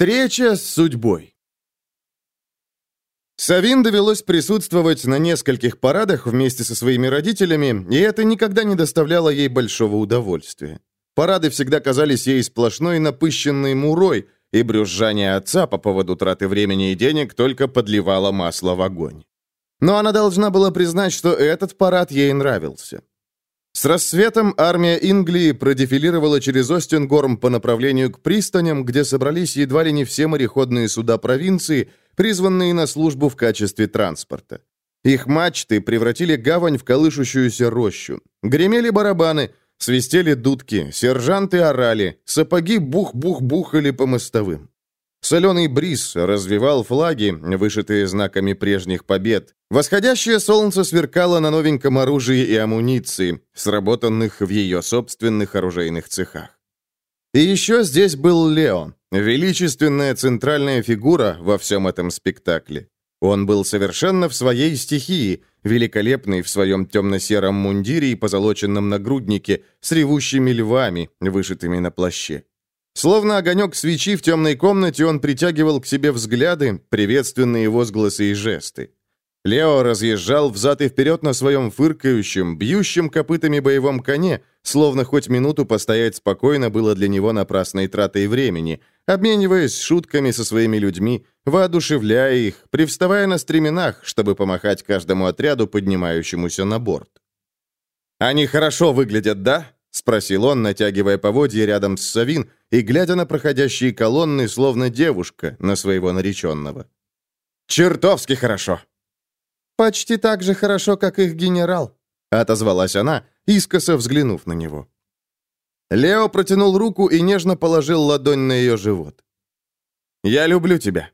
Встреча с судьбой. Савин довелось присутствовать на нескольких парадах вместе со своими родителями, и это никогда не доставляло ей большого удовольствия. Парады всегда казались ей сплошной напыщенной мурой, и брюзжание отца по поводу траты времени и денег только подливало масло в огонь. Но она должна была признать, что этот парад ей нравился. С рассветом армия Инглии продефилировала через Остингорм по направлению к пристаням, где собрались едва ли не все мореходные суда провинции, призванные на службу в качестве транспорта. Их мачты превратили гавань в колышущуюся рощу. Гремели барабаны, свистели дудки, сержанты орали, сапоги бух-бух-бухали по мостовым. Соленый бриз развивал флаги, вышитые знаками прежних побед. Восходящее солнце сверкало на новеньком оружии и амуниции, сработанных в ее собственных оружейных цехах. И еще здесь был Лео, величественная центральная фигура во всем этом спектакле. Он был совершенно в своей стихии, великолепный в своем темно-сером мундире и позолоченном нагруднике с ревущими львами, вышитыми на плаще. Словно огонек свечи в темной комнате, он притягивал к себе взгляды, приветственные возгласы и жесты. Лео разъезжал взад и вперед на своем фыркающем, бьющем копытами боевом коне, словно хоть минуту постоять спокойно было для него напрасной тратой времени, обмениваясь шутками со своими людьми, воодушевляя их, привставая на стременах, чтобы помахать каждому отряду, поднимающемуся на борт. «Они хорошо выглядят, да?» — спросил он, натягивая поводья рядом с Савин и глядя на проходящие колонны, словно девушка на своего нареченного. «Чертовски хорошо!» «Почти так же хорошо, как их генерал», — отозвалась она, искоса взглянув на него. Лео протянул руку и нежно положил ладонь на ее живот. «Я люблю тебя».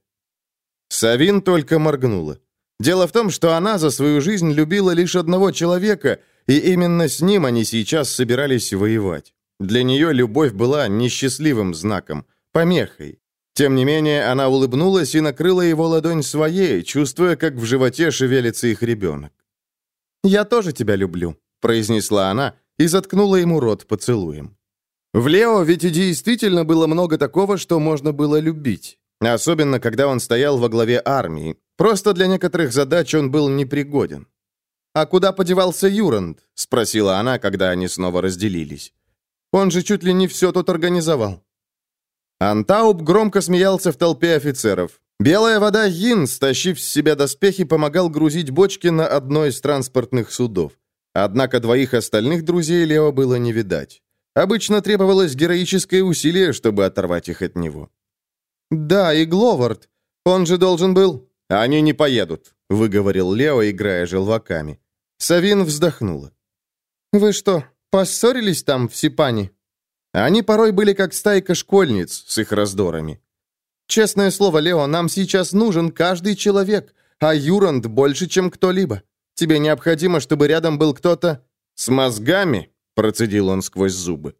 Савин только моргнула. Дело в том, что она за свою жизнь любила лишь одного человека, и именно с ним они сейчас собирались воевать. Для нее любовь была несчастливым знаком, помехой. Тем не менее, она улыбнулась и накрыла его ладонь своей, чувствуя, как в животе шевелится их ребенок. «Я тоже тебя люблю», — произнесла она и заткнула ему рот поцелуем. В Лео ведь и действительно было много такого, что можно было любить. Особенно, когда он стоял во главе армии. Просто для некоторых задач он был непригоден. «А куда подевался Юранд?» — спросила она, когда они снова разделились. Он же чуть ли не все тут организовал». Антауб громко смеялся в толпе офицеров. Белая вода Йин, стащив с себя доспехи, помогал грузить бочки на одно из транспортных судов. Однако двоих остальных друзей Лео было не видать. Обычно требовалось героическое усилие, чтобы оторвать их от него. «Да, и Гловард. Он же должен был...» «Они не поедут», — выговорил Лео, играя желваками. Савин вздохнула. «Вы что, Поссорились там в Сипане?» Они порой были как стайка школьниц с их раздорами. «Честное слово, Лео, нам сейчас нужен каждый человек, а Юранд больше, чем кто-либо. Тебе необходимо, чтобы рядом был кто-то...» «С мозгами?» — процедил он сквозь зубы.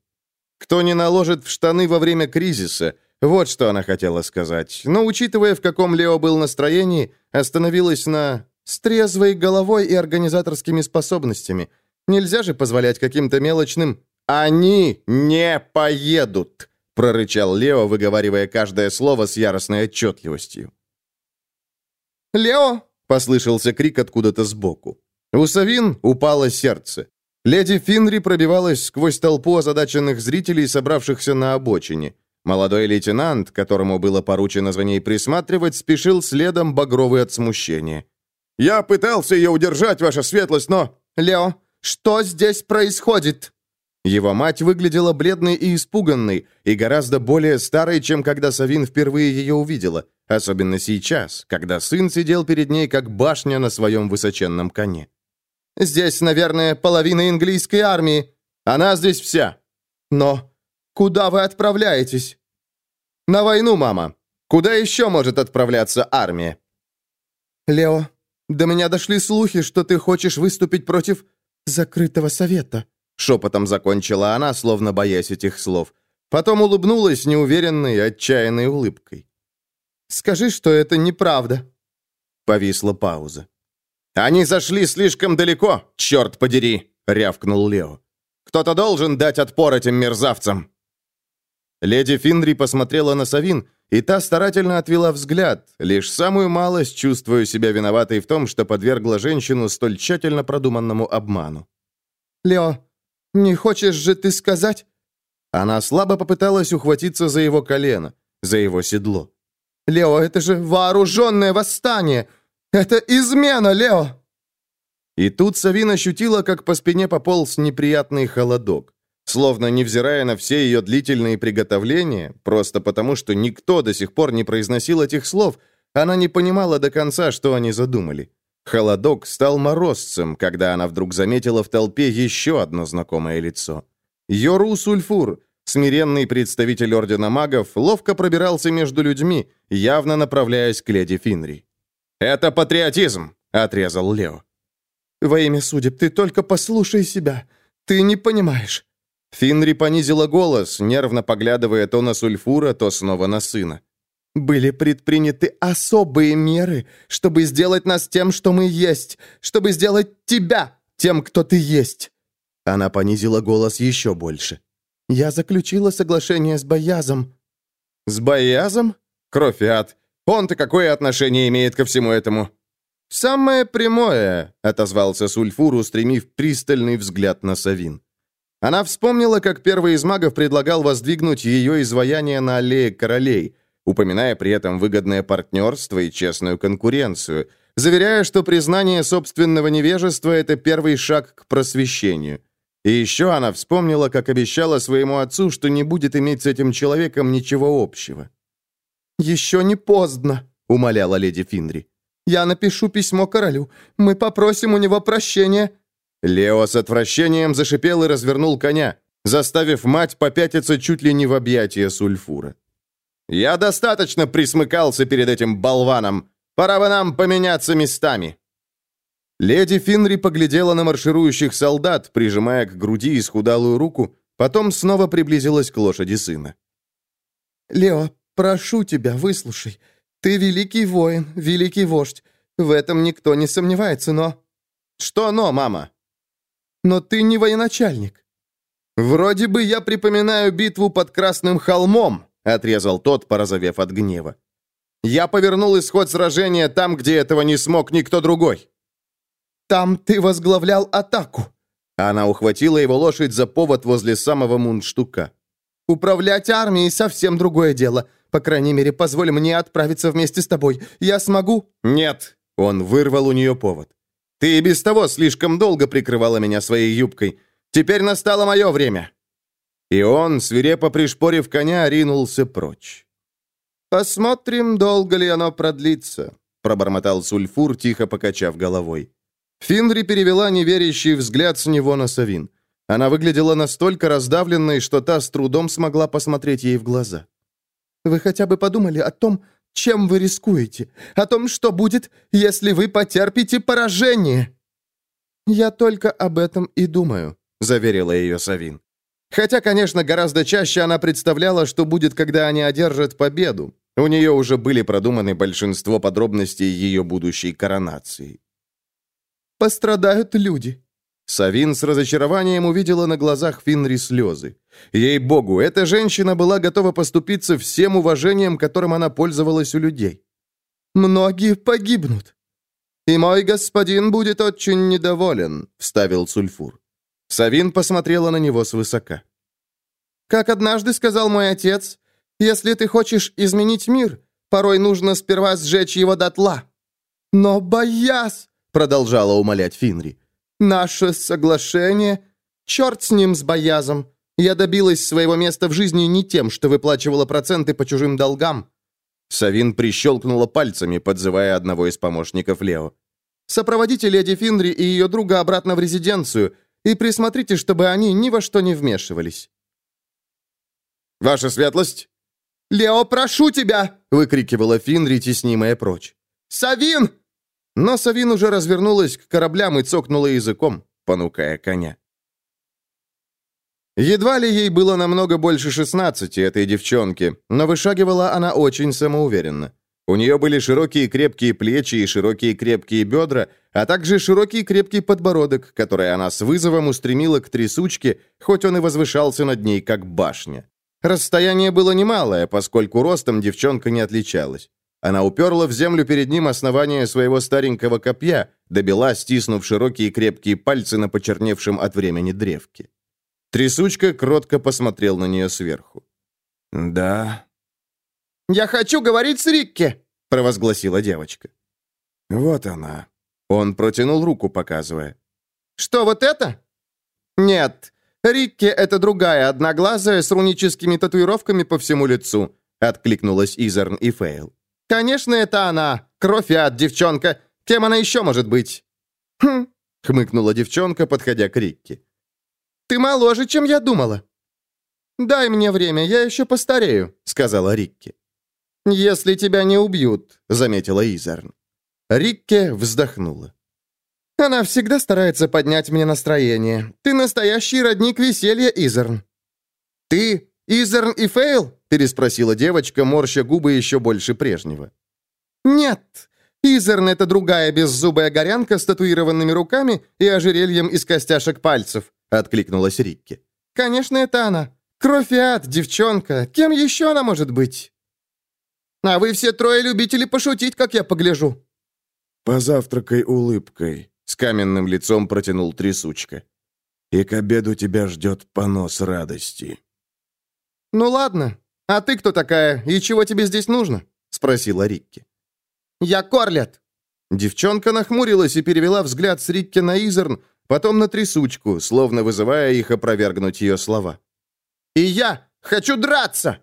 «Кто не наложит в штаны во время кризиса?» Вот что она хотела сказать. Но, учитывая, в каком Лео был настроении, остановилась на «с трезвой головой и организаторскими способностями». Нельзя же позволять каким-то мелочным «Они не поедут!» — прорычал Лео, выговаривая каждое слово с яростной отчетливостью. «Лео!» — послышался крик откуда-то сбоку. У Савин упало сердце. Леди Финри пробивалась сквозь толпу озадаченных зрителей, собравшихся на обочине. Молодой лейтенант, которому было поручено за ней присматривать, спешил следом багровый от смущения. «Я пытался ее удержать, ваша светлость, но...» «Лео, что здесь происходит?» Его мать выглядела бледной и испуганной, и гораздо более старой, чем когда Савин впервые ее увидела, особенно сейчас, когда сын сидел перед ней, как башня на своем высоченном коне. «Здесь, наверное, половина английской армии. Она здесь вся. Но куда вы отправляетесь?» «На войну, мама. Куда еще может отправляться армия?» «Лео, до меня дошли слухи, что ты хочешь выступить против закрытого совета», — шепотом закончила она, словно боясь этих слов. Потом улыбнулась неуверенной, отчаянной улыбкой. «Скажи, что это неправда». Повисла пауза. «Они зашли слишком далеко, черт подери!» — рявкнул Лео. «Кто-то должен дать отпор этим мерзавцам!» Леди Финдри посмотрела на Савин, и та старательно отвела взгляд, лишь самую малость чувствуя себя виноватой в том, что подвергла женщину столь тщательно продуманному обману. «Лео, не хочешь же ты сказать?» Она слабо попыталась ухватиться за его колено, за его седло. «Лео, это же вооруженное восстание! Это измена, Лео!» И тут Савин ощутила, как по спине пополз неприятный холодок. Словно невзирая на все ее длительные приготовления, просто потому, что никто до сих пор не произносил этих слов, она не понимала до конца, что они задумали. Холодок стал морозцем, когда она вдруг заметила в толпе еще одно знакомое лицо. Йору Сульфур, смиренный представитель Ордена Магов, ловко пробирался между людьми, явно направляясь к леди Финри. «Это патриотизм!» — отрезал Лео. «Во имя судеб, ты только послушай себя. Ты не понимаешь. Финри понизила голос, нервно поглядывая то на Сульфура, то снова на сына. «Были предприняты особые меры, чтобы сделать нас тем, что мы есть, чтобы сделать тебя тем, кто ты есть». Она понизила голос еще больше. «Я заключила соглашение с Боязом». «С Боязом? Кровь Он-то какое отношение имеет ко всему этому?» «Самое прямое», — отозвался Сульфур, устремив пристальный взгляд на Савин. Она вспомнила, как первый из магов предлагал воздвигнуть ее изваяние на аллее королей, упоминая при этом выгодное партнерство и честную конкуренцию, заверяя, что признание собственного невежества – это первый шаг к просвещению. И еще она вспомнила, как обещала своему отцу, что не будет иметь с этим человеком ничего общего. «Еще не поздно», — умоляла леди Финри. «Я напишу письмо королю. Мы попросим у него прощения. Лео с отвращением зашипел и развернул коня, заставив мать попятиться чуть ли не в объятия сульфура. «Я достаточно присмыкался перед этим болваном. Пора бы нам поменяться местами». Леди Финри поглядела на марширующих солдат, прижимая к груди исхудалую руку, потом снова приблизилась к лошади сына. «Лео, прошу тебя, выслушай. Ты великий воин, великий вождь. В этом никто не сомневается, но...» «Что но, мама?» Но ты не военачальник». «Вроде бы я припоминаю битву под Красным холмом», — отрезал тот, порозовев от гнева. «Я повернул исход сражения там, где этого не смог никто другой». «Там ты возглавлял атаку». Она ухватила его лошадь за повод возле самого мундштука. «Управлять армией совсем другое дело. По крайней мере, позволь мне отправиться вместе с тобой. Я смогу?» «Нет». Он вырвал у нее повод. Ты и без того слишком долго прикрывала меня своей юбкой. Теперь настало мое время». И он, свирепо пришпорив коня, ринулся прочь. «Посмотрим, долго ли оно продлится», — пробормотал Сульфур, тихо покачав головой. Финри перевела неверящий взгляд с него на Савин. Она выглядела настолько раздавленной, что та с трудом смогла посмотреть ей в глаза. «Вы хотя бы подумали о том, чем вы рискуете? О том, что будет, если вы потерпите поражение?» «Я только об этом и думаю», — заверила ее Савин. Хотя, конечно, гораздо чаще она представляла, что будет, когда они одержат победу. У нее уже были продуманы большинство подробностей ее будущей коронации. «Пострадают люди», Савин с разочарованием увидела на глазах Финри слезы. Ей-богу, эта женщина была готова поступиться всем уважением, которым она пользовалась у людей. «Многие погибнут». «И мой господин будет очень недоволен», — вставил Сульфур. Савин посмотрела на него свысока. «Как однажды сказал мой отец, если ты хочешь изменить мир, порой нужно сперва сжечь его дотла». «Но боясь», — продолжала умолять Финри, Наше соглашение... Черт с ним, с Боязом. Я добилась своего места в жизни не тем, что выплачивала проценты по чужим долгам». Савин прищелкнула пальцами, подзывая одного из помощников Лео. «Сопроводите леди Финдри и ее друга обратно в резиденцию и присмотрите, чтобы они ни во что не вмешивались». «Ваша светлость!» «Лео, прошу тебя!» — выкрикивала Финри, теснимая прочь. «Савин!» Но Савин уже развернулась к кораблям и цокнула языком, понукая коня. Едва ли ей было намного больше шестнадцати, этой девчонки, но вышагивала она очень самоуверенно. У нее были широкие крепкие плечи и широкие крепкие бедра, а также широкий крепкий подбородок, который она с вызовом устремила к трясучке, хоть он и возвышался над ней, как башня. Расстояние было немалое, поскольку ростом девчонка не отличалась. Она уперла в землю перед ним основание своего старенького копья, добила, стиснув широкие крепкие пальцы на почерневшем от времени древке. Трясучка кротко посмотрел на нее сверху. «Да». «Я хочу говорить с Рикки!» — провозгласила девочка. «Вот она». Он протянул руку, показывая. «Что, вот это?» «Нет, Рикки — это другая, одноглазая, с руническими татуировками по всему лицу», — откликнулась Изерн и Фейл. «Конечно, это она. Кровь и ад, девчонка. Кем она еще может быть?» «Хм», — хмыкнула девчонка, подходя к Рикки. «Ты моложе, чем я думала». «Дай мне время, я еще постарею», — сказала Рикки. «Если тебя не убьют», — заметила Изерн. Рикке вздохнула. Она всегда старается поднять мне настроение. Ты настоящий родник веселья, Изерн». «Ты, Изерн и Фейл?» — переспросила девочка, морща губы еще больше прежнего. «Нет, Изерн — это другая беззубая горянка с татуированными руками и ожерельем из костяшек пальцев», — откликнулась Рикки. «Конечно, это она. Кровь и ад, девчонка. Кем еще она может быть?» «А вы все трое любители пошутить, как я погляжу». «Позавтракай улыбкой», с каменным лицом протянул трясучка. «И к обеду тебя ждет понос радости». «Ну ладно. А ты кто такая и чего тебе здесь нужно?» Спросила Рикки. «Я Корлет». Девчонка нахмурилась и перевела взгляд с Рикки на Изерн, потом на трясучку, словно вызывая их опровергнуть ее слова. «И я хочу драться!»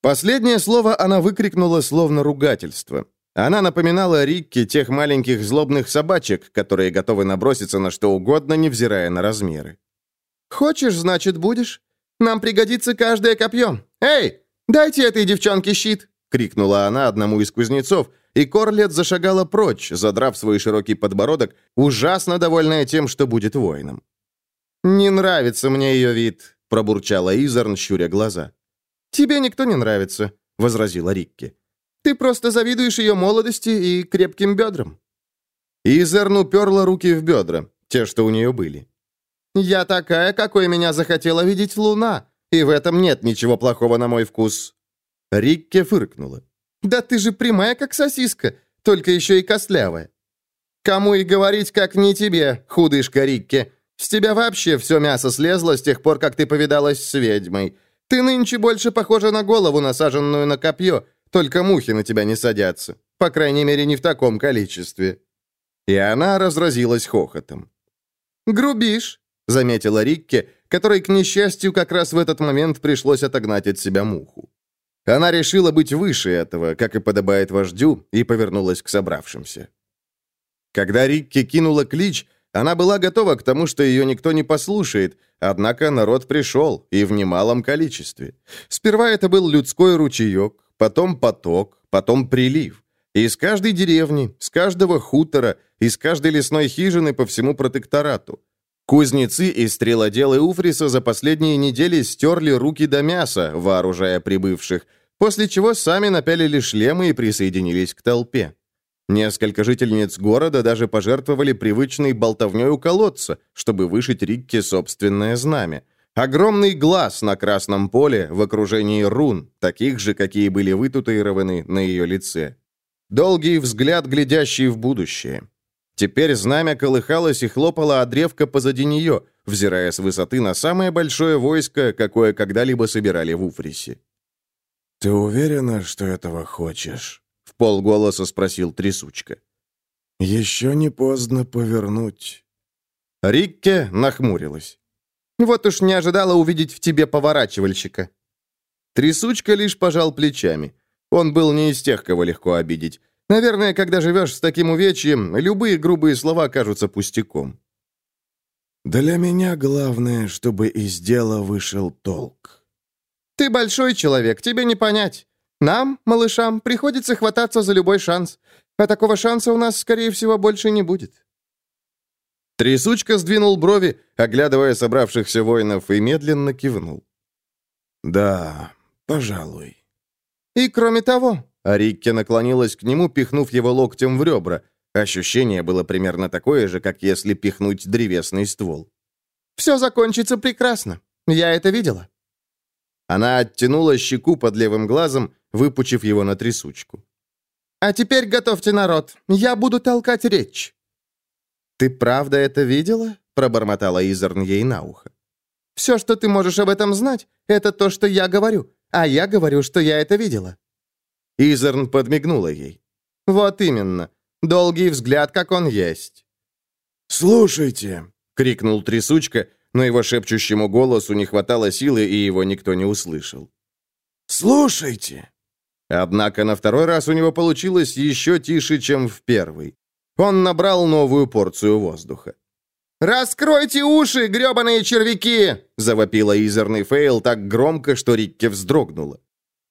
Последнее слово она выкрикнула словно ругательство. Она напоминала Рикки тех маленьких злобных собачек, которые готовы наброситься на что угодно, невзирая на размеры. «Хочешь, значит, будешь? Нам пригодится каждое копье. Эй, дайте этой девчонке щит!» — крикнула она одному из кузнецов, и Корлет зашагала прочь, задрав свой широкий подбородок, ужасно довольная тем, что будет воином. «Не нравится мне ее вид», — пробурчала Изерн, щуря глаза. «Тебе никто не нравится», — возразила Рикки. Ты просто завидуешь ее молодости и крепким бедрам». Изерн уперла руки в бедра, те, что у нее были. «Я такая, какой меня захотела видеть луна, и в этом нет ничего плохого на мой вкус». Рикке фыркнула. «Да ты же прямая, как сосиска, только еще и костлявая». «Кому и говорить, как не тебе, худышка Рикке. С тебя вообще все мясо слезло с тех пор, как ты повидалась с ведьмой. Ты нынче больше похожа на голову, насаженную на копье, только мухи на тебя не садятся. По крайней мере, не в таком количестве». И она разразилась хохотом. «Грубишь», — заметила Рикке, которой, к несчастью, как раз в этот момент пришлось отогнать от себя муху. Она решила быть выше этого, как и подобает вождю, и повернулась к собравшимся. Когда Рикки кинула клич, она была готова к тому, что ее никто не послушает, однако народ пришел, и в немалом количестве. Сперва это был людской ручеек, потом поток, потом прилив. Из каждой деревни, с каждого хутора, из каждой лесной хижины по всему протекторату. Кузнецы и стрелоделы Уфриса за последние недели стерли руки до мяса, вооружая прибывших, после чего сами напялили шлемы и присоединились к толпе. Несколько жительниц города даже пожертвовали привычной болтовней у колодца, чтобы вышить Рикке собственное знамя. Огромный глаз на красном поле в окружении рун, таких же, какие были вытатуированы на ее лице. Долгий взгляд, глядящий в будущее. Теперь знамя колыхалось и хлопало о древко позади нее, взирая с высоты на самое большое войско, какое когда-либо собирали в Уфрисе. «Ты уверена, что этого хочешь?» — в полголоса спросил Трясучка. «Еще не поздно повернуть». Рикке нахмурилась. Вот уж не ожидала увидеть в тебе поворачивальщика». Трясучка лишь пожал плечами. Он был не из тех, кого легко обидеть. Наверное, когда живешь с таким увечьем, любые грубые слова кажутся пустяком. «Для меня главное, чтобы из дела вышел толк». «Ты большой человек, тебе не понять. Нам, малышам, приходится хвататься за любой шанс. А такого шанса у нас, скорее всего, больше не будет». Трясучка сдвинул брови, оглядывая собравшихся воинов, и медленно кивнул. «Да, пожалуй». «И кроме того...» Арикке наклонилась к нему, пихнув его локтем в ребра. Ощущение было примерно такое же, как если пихнуть древесный ствол. «Все закончится прекрасно. Я это видела». Она оттянула щеку под левым глазом, выпучив его на трясучку. «А теперь готовьте народ. Я буду толкать речь». «Ты правда это видела?» — пробормотала Изерн ей на ухо. «Все, что ты можешь об этом знать, это то, что я говорю, а я говорю, что я это видела». Изерн подмигнула ей. «Вот именно. Долгий взгляд, как он есть». «Слушайте!» — крикнул трясучка, но его шепчущему голосу не хватало силы, и его никто не услышал. «Слушайте!» Однако на второй раз у него получилось еще тише, чем в первый. Он набрал новую порцию воздуха. «Раскройте уши, гребаные червяки!» — завопила изерный Фейл так громко, что Рикке вздрогнула.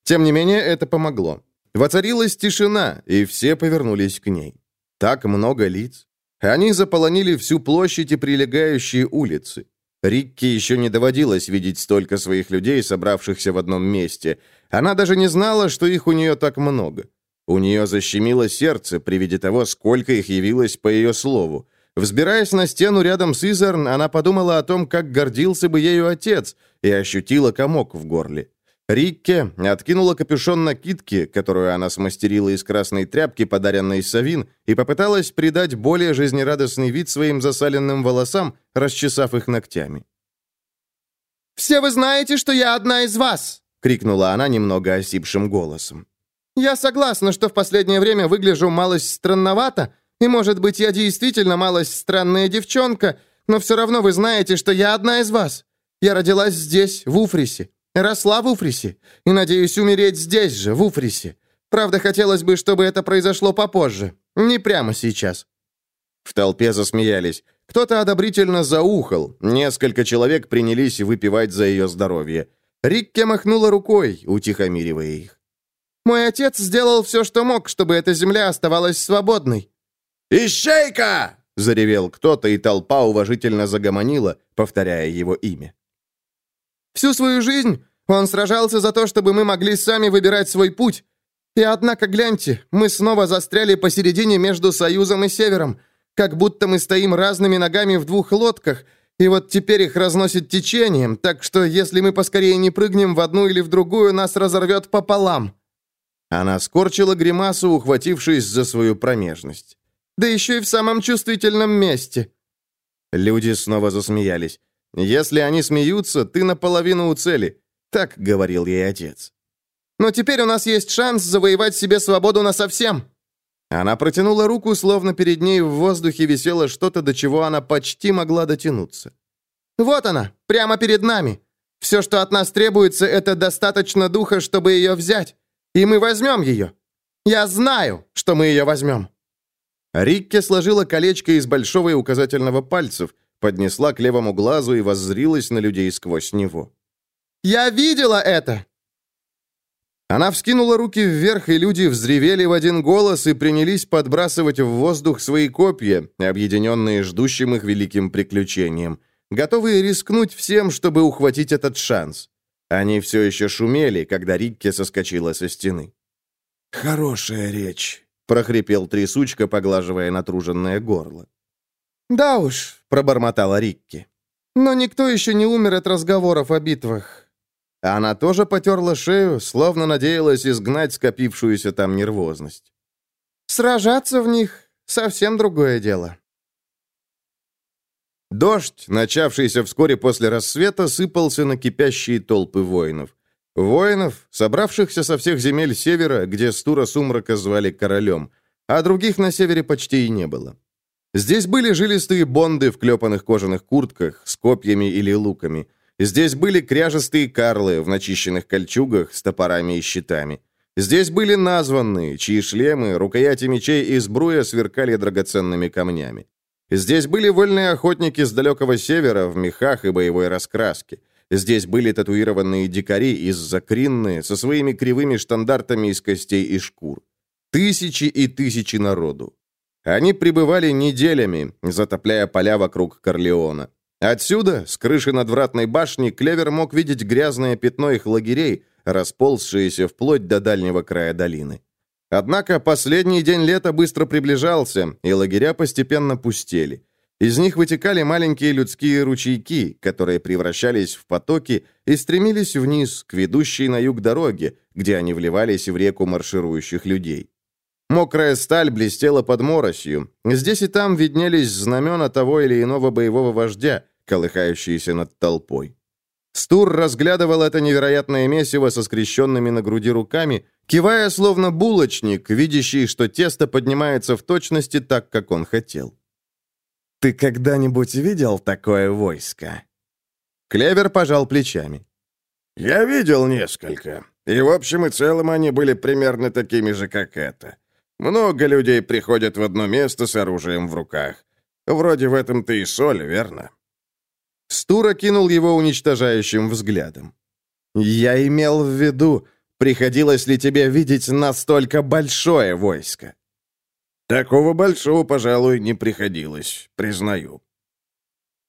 Тем не менее, это помогло. Воцарилась тишина, и все повернулись к ней. Так много лиц. Они заполонили всю площадь и прилегающие улицы. Рикке еще не доводилось видеть столько своих людей, собравшихся в одном месте. Она даже не знала, что их у нее так много. У нее защемило сердце при виде того, сколько их явилось по ее слову. Взбираясь на стену рядом с Изерн, она подумала о том, как гордился бы ею отец, и ощутила комок в горле. Рикке откинула капюшон накидки, которую она смастерила из красной тряпки, подаренной Савин, и попыталась придать более жизнерадостный вид своим засаленным волосам, расчесав их ногтями. «Все вы знаете, что я одна из вас!» — крикнула она немного осипшим голосом. «Я согласна, что в последнее время выгляжу малость странновато, и, может быть, я действительно малость странная девчонка, но все равно вы знаете, что я одна из вас. Я родилась здесь, в Уфрисе, Росла в Уфрисе и надеюсь умереть здесь же, в Уфрисе. Правда, хотелось бы, чтобы это произошло попозже, не прямо сейчас». В толпе засмеялись. Кто-то одобрительно заухал. Несколько человек принялись выпивать за ее здоровье. Рикке махнула рукой, утихомиривая их. «Мой отец сделал все, что мог, чтобы эта земля оставалась свободной». «Ищейка!» — заревел кто-то, и толпа уважительно загомонила, повторяя его имя. Всю свою жизнь он сражался за то, чтобы мы могли сами выбирать свой путь. И однако, гляньте, мы снова застряли посередине между Союзом и Севером, как будто мы стоим разными ногами в двух лодках, и вот теперь их разносит течением, так что если мы поскорее не прыгнем в одну или в другую, нас разорвет пополам». Она скорчила гримасу, ухватившись за свою промежность. «Да еще и в самом чувствительном месте». Люди снова засмеялись. «Если они смеются, ты наполовину у цели», — так говорил ей отец. «Но теперь у нас есть шанс завоевать себе свободу насовсем». Она протянула руку, словно перед ней в воздухе висело что-то, до чего она почти могла дотянуться. «Вот она, прямо перед нами. Все, что от нас требуется, это достаточно духа, чтобы ее взять. И мы возьмем ее. Я знаю, что мы ее возьмем». Рикке сложила колечко из большого и указательного пальцев, поднесла к левому глазу и воззрилась на людей сквозь него. «Я видела это!» Она вскинула руки вверх, и люди взревели в один голос и принялись подбрасывать в воздух свои копья, объединенные ждущим их великим приключением, готовые рискнуть всем, чтобы ухватить этот шанс. Они все еще шумели, когда Рикке соскочила со стены. «Хорошая речь», — прохрипел трясучка, поглаживая натруженное горло. «Да уж», — пробормотала Рикки. «Но никто еще не умер от разговоров о битвах». Она тоже потерла шею, словно надеялась изгнать скопившуюся там нервозность. «Сражаться в них — совсем другое дело». Дождь, начавшийся вскоре после рассвета, сыпался на кипящие толпы воинов. Воинов, собравшихся со всех земель севера, где Стура Сумрака звали королем, а других на севере почти и не было. Здесь были жилистые бонды в клепанных кожаных куртках с копьями или луками. Здесь были кряжестые карлы в начищенных кольчугах с топорами и щитами. Здесь были названные, чьи шлемы, рукояти мечей и сбруя сверкали драгоценными камнями. Здесь были вольные охотники с далекого севера в мехах и боевой раскраске. Здесь были татуированные дикари из Закринны со своими кривыми штандартами из костей и шкур. Тысячи и тысячи народу. Они пребывали неделями, затопляя поля вокруг Корлеона. Отсюда, с крыши надвратной башни, Клевер мог видеть грязное пятно их лагерей, расползшиеся вплоть до дальнего края долины. Однако последний день лета быстро приближался, и лагеря постепенно пустели. Из них вытекали маленькие людские ручейки, которые превращались в потоки и стремились вниз, к ведущей на юг дороге, где они вливались в реку марширующих людей. Мокрая сталь блестела под моросью. Здесь и там виднелись знамена того или иного боевого вождя, колыхающиеся над толпой. Стур разглядывал это невероятное месиво со скрещенными на груди руками, кивая словно булочник, видящий, что тесто поднимается в точности так, как он хотел. «Ты когда-нибудь видел такое войско?» Клевер пожал плечами. «Я видел несколько, и в общем и целом они были примерно такими же, как это. Много людей приходят в одно место с оружием в руках. Вроде в этом-то и соль, верно?» Стура кинул его уничтожающим взглядом. «Я имел в виду, приходилось ли тебе видеть настолько большое войско?» «Такого большого, пожалуй, не приходилось, признаю».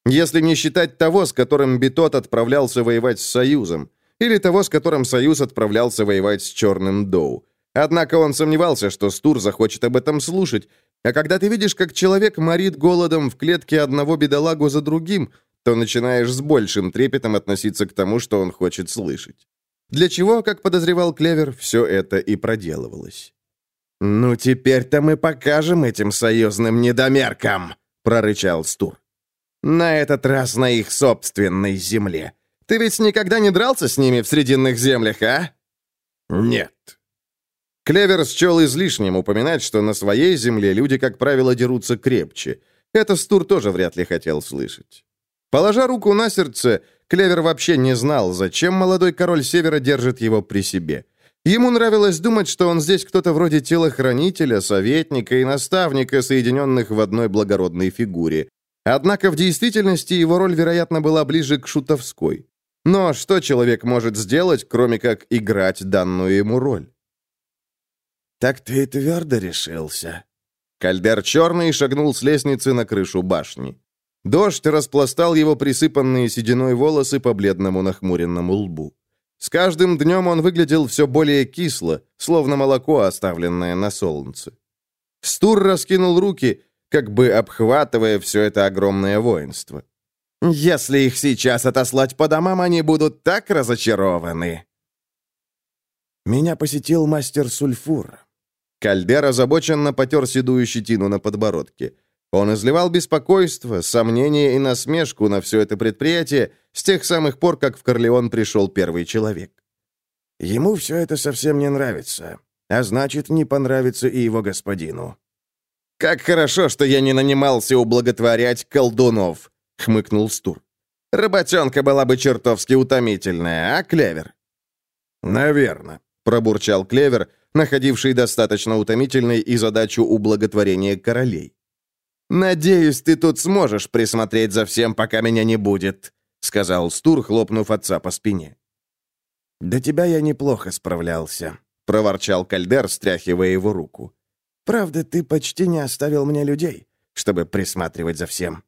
«Если не считать того, с которым Бетот отправлялся воевать с Союзом, или того, с которым Союз отправлялся воевать с Черным Доу. Однако он сомневался, что Стур захочет об этом слушать, а когда ты видишь, как человек морит голодом в клетке одного бедолагу за другим, то начинаешь с большим трепетом относиться к тому, что он хочет слышать. Для чего, как подозревал Клевер, все это и проделывалось. «Ну, теперь-то мы покажем этим союзным недомеркам!» — прорычал Стур. «На этот раз на их собственной земле. Ты ведь никогда не дрался с ними в Срединных землях, а?» «Нет». Клевер счел излишним упоминать, что на своей земле люди, как правило, дерутся крепче. Это Стур тоже вряд ли хотел слышать. Положа руку на сердце, Клевер вообще не знал, зачем молодой король Севера держит его при себе. Ему нравилось думать, что он здесь кто-то вроде телохранителя, советника и наставника, соединенных в одной благородной фигуре. Однако в действительности его роль, вероятно, была ближе к шутовской. Но что человек может сделать, кроме как играть данную ему роль? «Так ты твердо решился?» Кальдер черный шагнул с лестницы на крышу башни. Дождь распластал его присыпанные сединой волосы по бледному нахмуренному лбу. С каждым днем он выглядел все более кисло, словно молоко, оставленное на солнце. Стур раскинул руки, как бы обхватывая все это огромное воинство. «Если их сейчас отослать по домам, они будут так разочарованы!» Меня посетил мастер Сульфур. Кальдер озабоченно потер седую щетину на подбородке. Он изливал беспокойство, сомнение и насмешку на все это предприятие с тех самых пор, как в Корлеон пришел первый человек. Ему все это совсем не нравится, а значит, не понравится и его господину. «Как хорошо, что я не нанимался ублаготворять колдунов», — хмыкнул Стур. «Работенка была бы чертовски утомительная, а, Клевер?» «Наверно», — пробурчал Клевер, находивший достаточно утомительной и задачу ублаготворения королей. «Надеюсь, ты тут сможешь присмотреть за всем, пока меня не будет», — сказал Стур, хлопнув отца по спине. «До тебя я неплохо справлялся», — проворчал Кальдер, стряхивая его руку. «Правда, ты почти не оставил мне людей, чтобы присматривать за всем».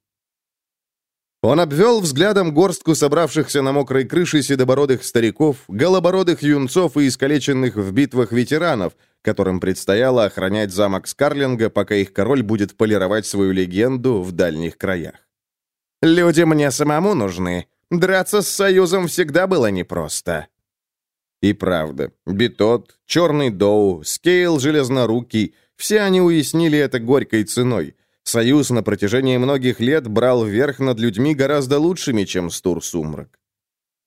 Он обвел взглядом горстку собравшихся на мокрой крыше седобородых стариков, голобородых юнцов и искалеченных в битвах ветеранов, которым предстояло охранять замок Скарлинга, пока их король будет полировать свою легенду в дальних краях. «Люди мне самому нужны. Драться с Союзом всегда было непросто». И правда, Битот, Черный Доу, Скейл Железнорукий — все они уяснили это горькой ценой — Союз на протяжении многих лет брал верх над людьми гораздо лучшими, чем Стур Сумрак.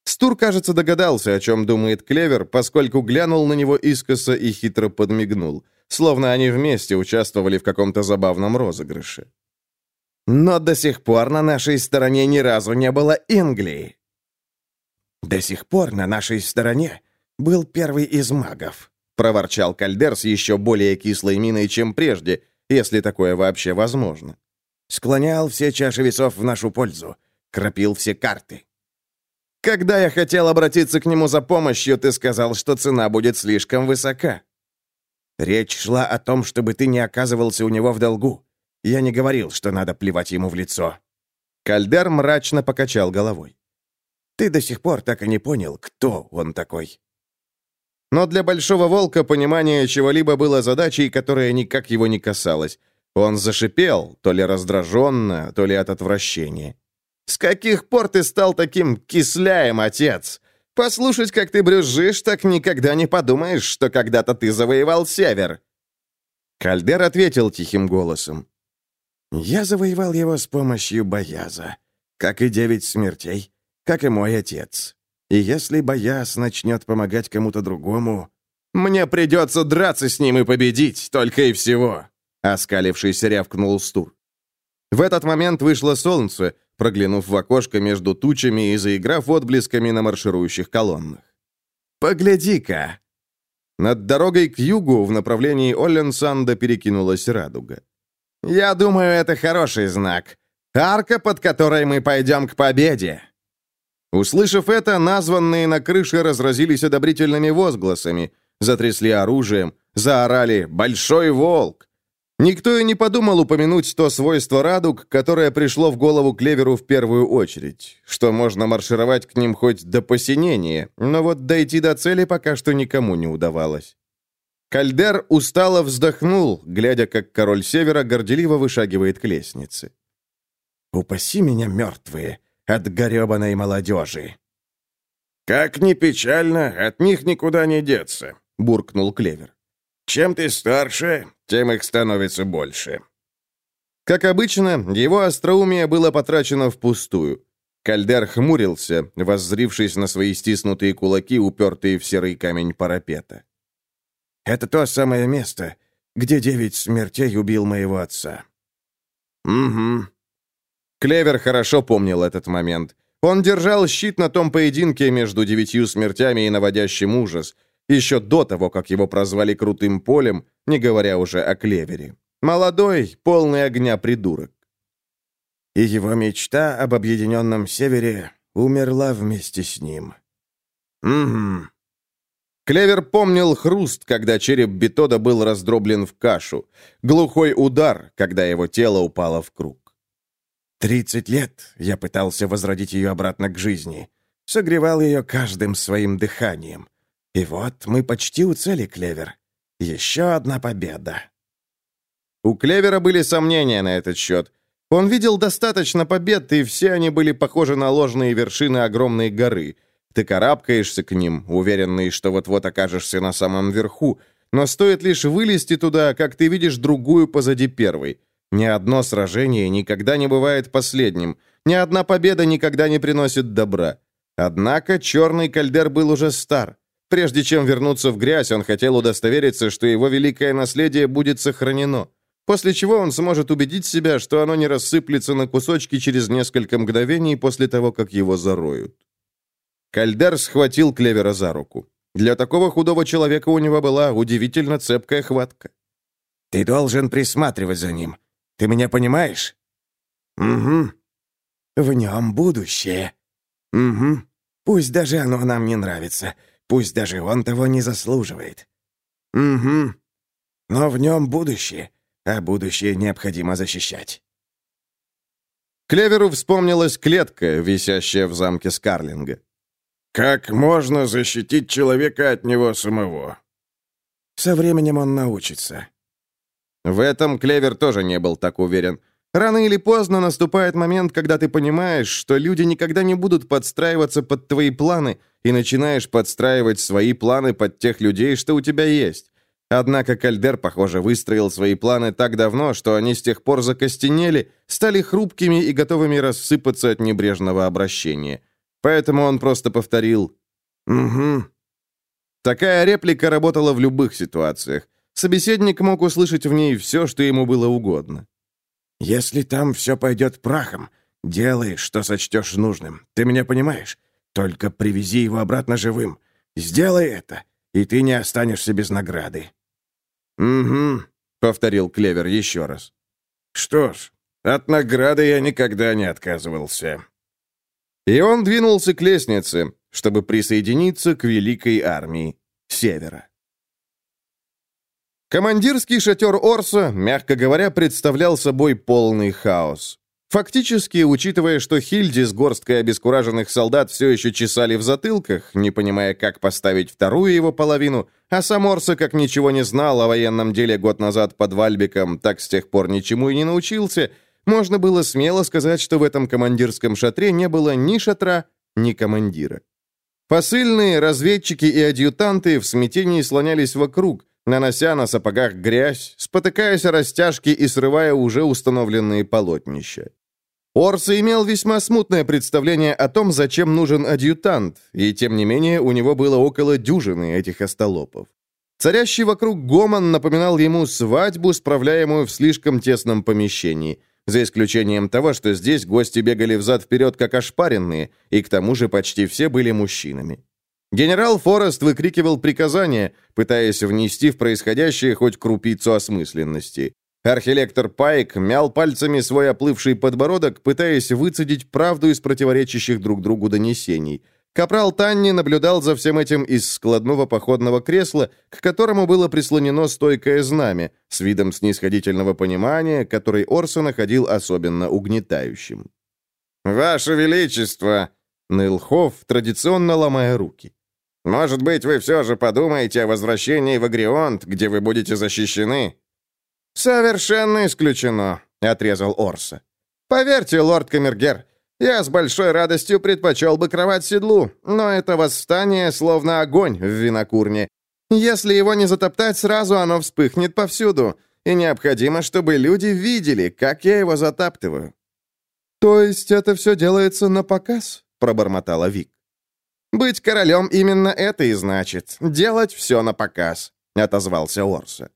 Стур, кажется, догадался, о чем думает Клевер, поскольку глянул на него искоса и хитро подмигнул, словно они вместе участвовали в каком-то забавном розыгрыше. «Но до сих пор на нашей стороне ни разу не было Инглии». «До сих пор на нашей стороне был первый из магов», проворчал Кальдер с еще более кислой миной, чем прежде, если такое вообще возможно. Склонял все чаши весов в нашу пользу, кропил все карты. Когда я хотел обратиться к нему за помощью, ты сказал, что цена будет слишком высока. Речь шла о том, чтобы ты не оказывался у него в долгу. Я не говорил, что надо плевать ему в лицо. Кальдер мрачно покачал головой. Ты до сих пор так и не понял, кто он такой. Но для Большого Волка понимание чего-либо было задачей, которая никак его не касалась. Он зашипел, то ли раздраженно, то ли от отвращения. «С каких пор ты стал таким кисляем, отец? Послушать, как ты брюзжишь, так никогда не подумаешь, что когда-то ты завоевал север». Кальдер ответил тихим голосом. «Я завоевал его с помощью Бояза, как и девять смертей, как и мой отец. И если Бояз начнет помогать кому-то другому, мне придется драться с ним и победить, только и всего!» Оскалившись, рявкнул Стур. В этот момент вышло солнце, проглянув в окошко между тучами и заиграв отблесками на марширующих колоннах. «Погляди-ка!» Над дорогой к югу в направлении Олленсанда перекинулась радуга. «Я думаю, это хороший знак. Арка, под которой мы пойдем к победе!» Услышав это, названные на крыше разразились одобрительными возгласами, затрясли оружием, заорали «Большой волк!». Никто и не подумал упомянуть то свойство радуг, которое пришло в голову Клеверу в первую очередь, что можно маршировать к ним хоть до посинения, но вот дойти до цели пока что никому не удавалось. Кальдер устало вздохнул, глядя, как король Севера горделиво вышагивает к лестнице. «Упаси меня, мертвые, от гребаной молодежи!» «Как ни печально, от них никуда не деться», — буркнул Клевер. «Чем ты старше, тем их становится больше». Как обычно, его остроумие было потрачено впустую. Кальдер хмурился, воззрившись на свои стиснутые кулаки, упертые в серый камень парапета. «Это то самое место, где девять смертей убил моего отца». «Угу». Клевер хорошо помнил этот момент. Он держал щит на том поединке между девятью смертями и наводящим ужас, еще до того, как его прозвали Крутым Полем, не говоря уже о Клевере. Молодой, полный огня придурок. И его мечта об объединенном Севере умерла вместе с ним. Угу. Клевер помнил хруст, когда череп Бетода был раздроблен в кашу, глухой удар, когда его тело упало в круг. Тридцать лет я пытался возродить ее обратно к жизни. Согревал ее каждым своим дыханием. И вот мы почти у цели, Клевер. Еще одна победа. У Клевера были сомнения на этот счет. Он видел достаточно побед, и все они были похожи на ложные вершины огромной горы. Ты карабкаешься к ним, уверенный, что вот-вот окажешься на самом верху, но стоит лишь вылезти туда, как ты видишь другую позади первой. Ни одно сражение никогда не бывает последним, ни одна победа никогда не приносит добра. Однако черный кальдер был уже стар. Прежде чем вернуться в грязь, он хотел удостовериться, что его великое наследие будет сохранено, после чего он сможет убедить себя, что оно не рассыплется на кусочки через несколько мгновений после того, как его зароют. Кальдер схватил Клевера за руку. Для такого худого человека у него была удивительно цепкая хватка. «Ты должен присматривать за ним. Ты меня понимаешь?» «Угу». «В нем будущее». «Угу». «Пусть даже оно нам не нравится. Пусть даже он того не заслуживает». «Угу». «Но в нем будущее, а будущее необходимо защищать». Клеверу вспомнилась клетка, висящая в замке Скарлинга. «Как можно защитить человека от него самого?» «Со временем он научится. В этом Клевер тоже не был так уверен. Рано или поздно наступает момент, когда ты понимаешь, что люди никогда не будут подстраиваться под твои планы, и начинаешь подстраивать свои планы под тех людей, что у тебя есть. Однако Кальдер, похоже, выстроил свои планы так давно, что они с тех пор закостенели, стали хрупкими и готовыми рассыпаться от небрежного обращения. Поэтому он просто повторил «Угу». Такая реплика работала в любых ситуациях. Собеседник мог услышать в ней все, что ему было угодно. «Если там все пойдет прахом, делай, что сочтешь нужным. Ты меня понимаешь? Только привези его обратно живым. Сделай это, и ты не останешься без награды». «Угу», — повторил Клевер еще раз. «Что ж, от награды я никогда не отказывался». И он двинулся к лестнице, чтобы присоединиться к великой армии Севера. Командирский шатер Орса, мягко говоря, представлял собой полный хаос. Фактически, учитывая, что Хильди с горсткой обескураженных солдат все еще чесали в затылках, не понимая, как поставить вторую его половину, а сам Орса, как ничего не знал о военном деле год назад под Вальбиком, так с тех пор ничему и не научился, можно было смело сказать, что в этом командирском шатре не было ни шатра, ни командира. Посыльные, разведчики и адъютанты в смятении слонялись вокруг, нанося на сапогах грязь, спотыкаясь о растяжки и срывая уже установленные полотнища. Орса имел весьма смутное представление о том, зачем нужен адъютант, и тем не менее у него было около дюжины этих остолопов. Царящий вокруг гомон напоминал ему свадьбу, справляемую в слишком тесном помещении, за исключением того, что здесь гости бегали взад-вперед как ошпаренные, и к тому же почти все были мужчинами. Генерал Форест выкрикивал приказания, пытаясь внести в происходящее хоть крупицу осмысленности. Архилектор Пайк мял пальцами свой оплывший подбородок, пытаясь выцедить правду из противоречащих друг другу донесений. Капрал Танни наблюдал за всем этим из складного походного кресла, к которому было прислонено стойкое знамя, с видом снисходительного понимания, который Орса находил особенно угнетающим. «Ваше Величество!» — ныл Хофф, традиционно ломая руки. «Может быть, вы все же подумаете о возвращении в Агрионт, где вы будете защищены?» «Совершенно исключено», — отрезал Орса. «Поверьте, лорд Камергер, я с большой радостью предпочел бы кровать седлу, но это восстание словно огонь в винокурне. Если его не затоптать, сразу оно вспыхнет повсюду, и необходимо, чтобы люди видели, как я его затаптываю». «То есть это все делается на показ?» — пробормотала Вик. «Быть королем именно это и значит. Делать все на показ», — отозвался Орса.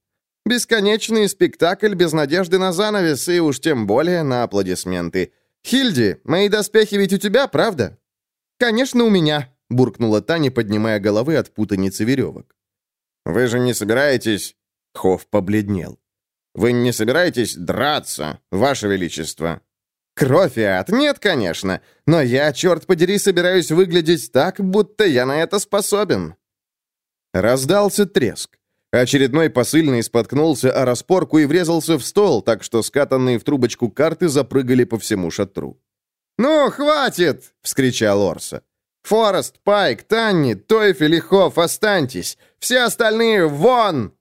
Бесконечный спектакль без надежды на занавес и уж тем более на аплодисменты. Хильди, мои доспехи ведь у тебя, правда? Конечно, у меня, буркнула Таня, поднимая головы от путаницы веревок. Вы же не собираетесь... Хофф побледнел. Вы не собираетесь драться, ваше величество? Кровь и ад? Нет, конечно. Но я, черт подери, собираюсь выглядеть так, будто я на это способен. Раздался треск. Очередной посыльный споткнулся о распорку и врезался в стол, так что скатанные в трубочку карты запрыгали по всему шатру. «Ну, хватит!» — вскричал Орса. «Форест, Пайк, Танни, Тойфель и Хофф, останьтесь! Все остальные вон!»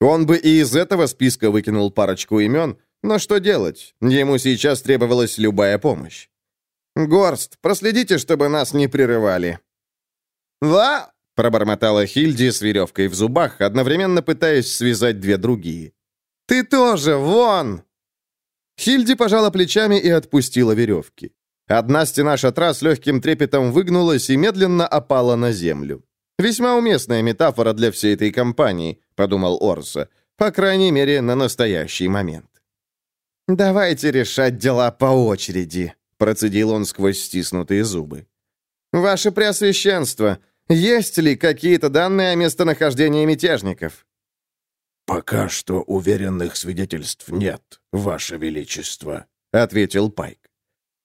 Он бы и из этого списка выкинул парочку имен, но что делать? Ему сейчас требовалась любая помощь. «Горст, проследите, чтобы нас не прерывали». «Ва!» Пробормотала Хильди с веревкой в зубах, одновременно пытаясь связать две другие. «Ты тоже, вон!» Хильди пожала плечами и отпустила веревки. Одна стена шатра с легким трепетом выгнулась и медленно опала на землю. «Весьма уместная метафора для всей этой компании», — подумал Орса, по крайней мере, на настоящий момент. «Давайте решать дела по очереди», — процедил он сквозь стиснутые зубы. «Ваше Преосвященство, есть ли какие-то данные о местонахождении мятежников?» «Пока что уверенных свидетельств нет, Ваше Величество», — ответил Пайк.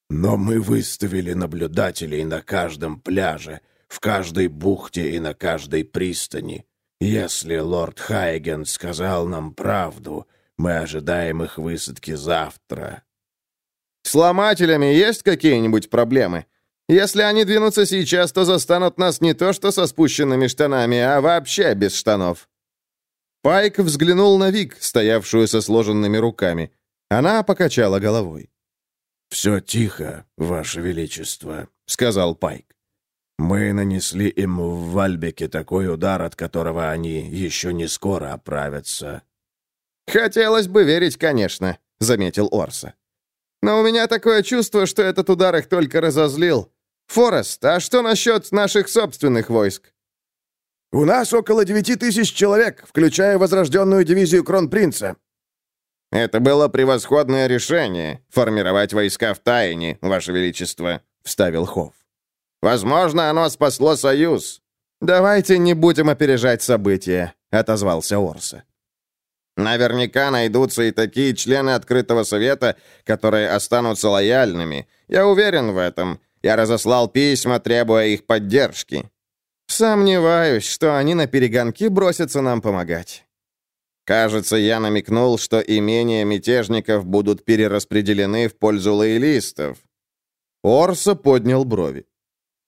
«Но мы выставили наблюдателей на каждом пляже, в каждой бухте и на каждой пристани. Если лорд Хайген сказал нам правду, мы ожидаем их высадки завтра». «С ломателями есть какие-нибудь проблемы?» Если они двинутся сейчас, то застанут нас не то что со спущенными штанами, а вообще без штанов». Пайк взглянул на Вик, стоявшую со сложенными руками. Она покачала головой. «Все тихо, Ваше Величество», — сказал Пайк. «Мы нанесли им в Вальбеке такой удар, от которого они еще не скоро оправятся». «Хотелось бы верить, конечно», — заметил Орса. «Но у меня такое чувство, что этот удар их только разозлил. «Форест, а что насчет наших собственных войск?» «У нас около девяти тысяч человек, включая возрожденную дивизию Кронпринца». «Это было превосходное решение — формировать войска в тайне, Ваше Величество», — вставил Хофф. «Возможно, оно спасло Союз». «Давайте не будем опережать события», — отозвался Орса. «Наверняка найдутся и такие члены Открытого Совета, которые останутся лояльными. Я уверен в этом. Я разослал письма, требуя их поддержки. Сомневаюсь, что они на перегонки бросятся нам помогать. Кажется, я намекнул, что имения мятежников будут перераспределены в пользу лоялистов. Орса поднял брови.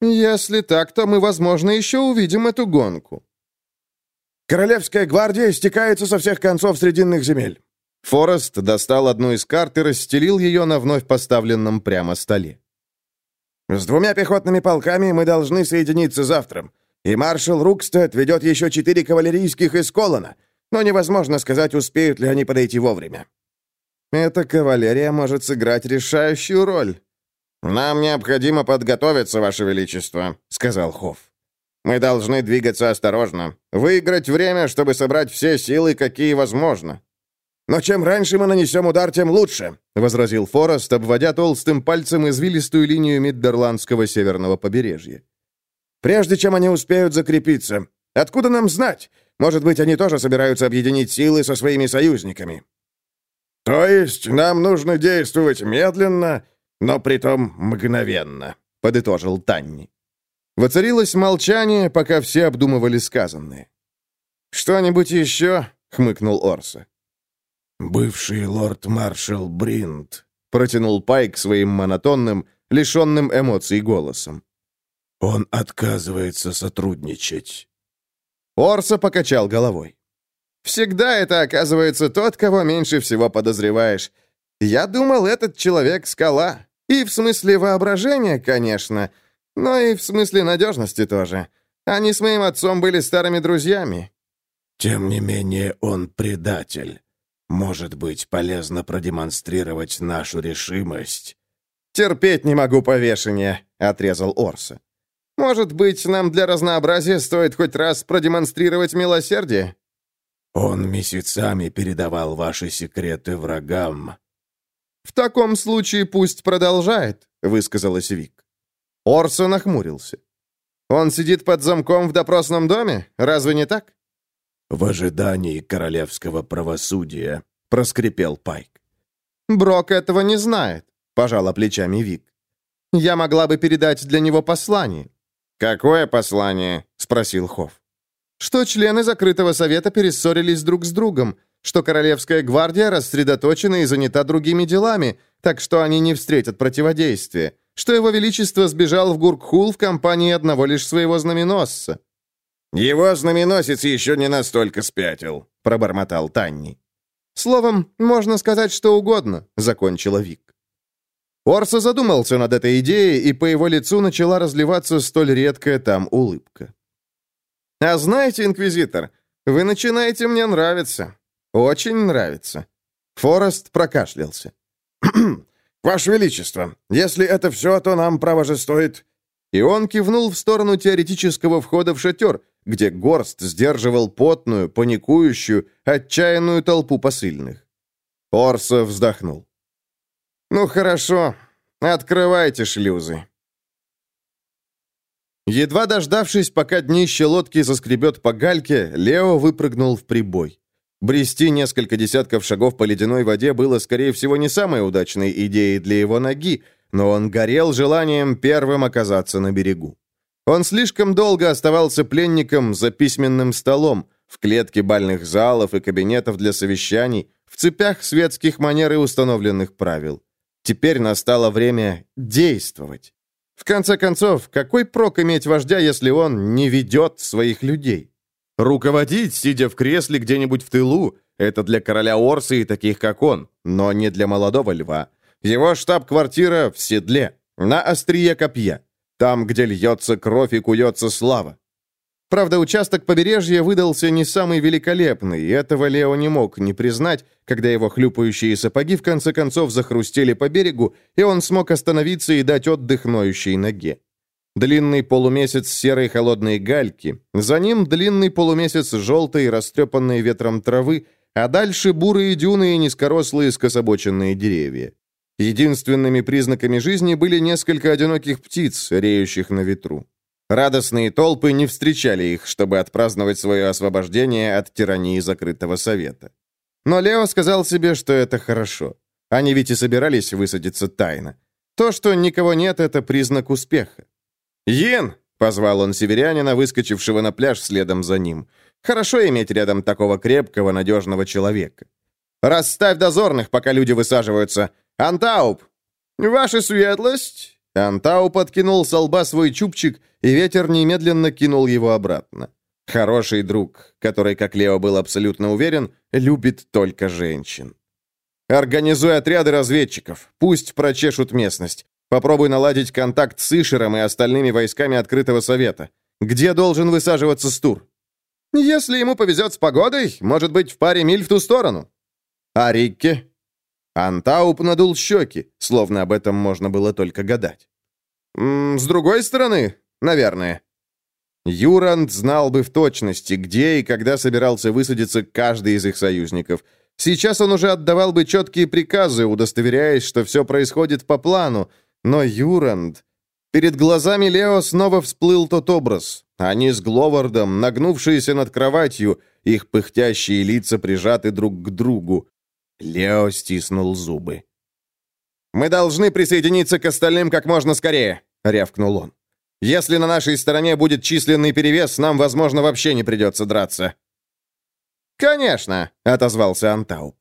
«Если так, то мы, возможно, еще увидим эту гонку». «Королевская гвардия стекается со всех концов Срединных земель». Форест достал одну из карт и расстелил ее на вновь поставленном прямо столе. «С двумя пехотными полками мы должны соединиться завтра, и маршал Рукстед ведет еще четыре кавалерийских из Колона, но невозможно сказать, успеют ли они подойти вовремя». «Эта кавалерия может сыграть решающую роль». «Нам необходимо подготовиться, Ваше Величество», — сказал Хофф. «Мы должны двигаться осторожно, выиграть время, чтобы собрать все силы, какие возможно». «Но чем раньше мы нанесем удар, тем лучше», — возразил Форест, обводя толстым пальцем извилистую линию Миддерландского северного побережья. «Прежде чем они успеют закрепиться. Откуда нам знать? Может быть, они тоже собираются объединить силы со своими союзниками». «То есть нам нужно действовать медленно, но притом мгновенно», — подытожил Танни. Воцарилось молчание, пока все обдумывали сказанное. «Что-нибудь еще?» — хмыкнул Орса. «Бывший лорд-маршал Бринт», — протянул Пайк своим монотонным, лишенным эмоций голосом. «Он отказывается сотрудничать». Орса покачал головой. «Всегда это оказывается тот, кого меньше всего подозреваешь. Я думал, этот человек — скала. И в смысле воображения, конечно, но и в смысле надежности тоже. Они с моим отцом были старыми друзьями». «Тем не менее, он предатель. Может быть, полезно продемонстрировать нашу решимость». «Терпеть не могу повешения», — отрезал Орса. «Может быть, нам для разнообразия стоит хоть раз продемонстрировать милосердие?» «Он месяцами передавал ваши секреты врагам». «В таком случае пусть продолжает», — высказалась Вик. Орса нахмурился. «Он сидит под замком в допросном доме? Разве не так?» «В ожидании королевского правосудия», — проскрипел Пайк. «Брок этого не знает», — пожала плечами Вик. «Я могла бы передать для него послание». «Какое послание?» — спросил Хофф. «Что члены закрытого совета перессорились друг с другом, что Королевская гвардия рассредоточена и занята другими делами, так что они не встретят противодействия, что его величество сбежал в Гуркхул в компании одного лишь своего знаменосца». «Его знаменосец еще не настолько спятил», — пробормотал Танни. «Словом, можно сказать что угодно», — закончила Вик. Орса задумался над этой идеей, и по его лицу начала разливаться столь редкая там улыбка. «А знаете, Инквизитор, вы начинаете мне нравиться. Очень нравится». Форест прокашлялся. «Ваше Величество, если это все, то нам, право же, стоит...» И он кивнул в сторону теоретического входа в шатер, где Горст сдерживал потную, паникующую, отчаянную толпу посыльных. Орса вздохнул. «Ну хорошо, открывайте шлюзы». Едва дождавшись, пока днище лодки заскребет по гальке, Лео выпрыгнул в прибой. Брести несколько десятков шагов по ледяной воде было, скорее всего, не самой удачной идеей для его ноги, но он горел желанием первым оказаться на берегу. Он слишком долго оставался пленником за письменным столом, в клетке бальных залов и кабинетов для совещаний, в цепях светских манер и установленных правил. Теперь настало время действовать. В конце концов, какой прок иметь вождя, если он не ведет своих людей? Руководить, сидя в кресле где-нибудь в тылу, это для короля Орсы и таких, как он, но не для молодого льва. Его штаб-квартира в седле, на острие копья. Там, где льется кровь и куется слава. Правда, участок побережья выдался не самый великолепный, и этого Лео не мог не признать, когда его хлюпающие сапоги в конце концов захрустели по берегу, и он смог остановиться и дать отдых ноющей ноге. Длинный полумесяц серой холодной гальки, за ним длинный полумесяц желтой, растрепанной ветром травы, а дальше бурые дюны и низкорослые скособоченные деревья. Единственными признаками жизни были несколько одиноких птиц, реющих на ветру. Радостные толпы не встречали их, чтобы отпраздновать свое освобождение от тирании закрытого совета. Но Лео сказал себе, что это хорошо. Они ведь и собирались высадиться тайно. То, что никого нет, это признак успеха. «Йен!» позвал он северянина, выскочившего на пляж следом за ним. «Хорошо иметь рядом такого крепкого, надежного человека». «Расставь дозорных, пока люди высаживаются. Антауп!» «Ваша светлость!» Антауп подкинул с лба свой чубчик, и ветер немедленно кинул его обратно. Хороший друг, который, как Лео был абсолютно уверен, любит только женщин. Организуй отряды разведчиков. Пусть прочешут местность. Попробуй наладить контакт с Ишером и остальными войсками Открытого Совета. Где должен высаживаться Стур? Если ему повезет с погодой, может быть, в паре миль в ту сторону. А Рикке? Антауп надул щеки, словно об этом можно было только гадать. М -м, с другой стороны, наверное. Юранд знал бы в точности, где и когда собирался высадиться каждый из их союзников – Сейчас он уже отдавал бы четкие приказы, удостоверяясь, что все происходит по плану. Но Юранд... Перед глазами Лео снова всплыл тот образ. Они с Гловардом, нагнувшиеся над кроватью, их пыхтящие лица прижаты друг к другу. Лео стиснул зубы. «Мы должны присоединиться к остальным как можно скорее», — рявкнул он. «Если на нашей стороне будет численный перевес, нам, возможно, вообще не придется драться». «Конечно», — отозвался Антауп.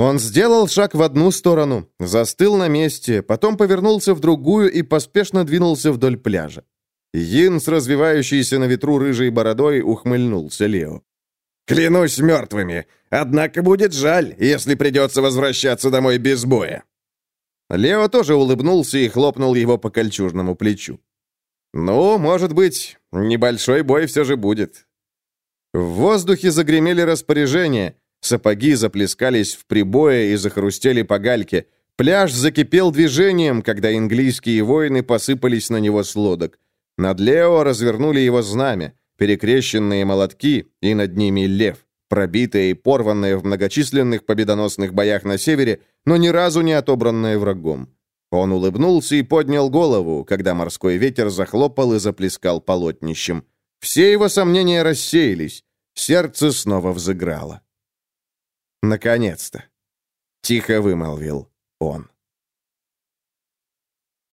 Он сделал шаг в одну сторону, застыл на месте, потом повернулся в другую и поспешно двинулся вдоль пляжа. Йин с развивающейся на ветру рыжей бородой ухмыльнулся Лео. «Клянусь мертвыми! Однако будет жаль, если придется возвращаться домой без боя!» Лео тоже улыбнулся и хлопнул его по кольчужному плечу. «Ну, может быть, небольшой бой все же будет. В воздухе загремели распоряжения, сапоги заплескались в прибое и захрустели по гальке. Пляж закипел движением, когда английские воины посыпались на него с лодок. Над Лео развернули его знамя, перекрещенные молотки, и над ними лев, пробитое и порванное в многочисленных победоносных боях на севере, но ни разу не отобранное врагом. Он улыбнулся и поднял голову, когда морской ветер захлопал и заплескал полотнищем. Все его сомнения рассеялись. Сердце снова взыграло. «Наконец-то!» — тихо вымолвил он.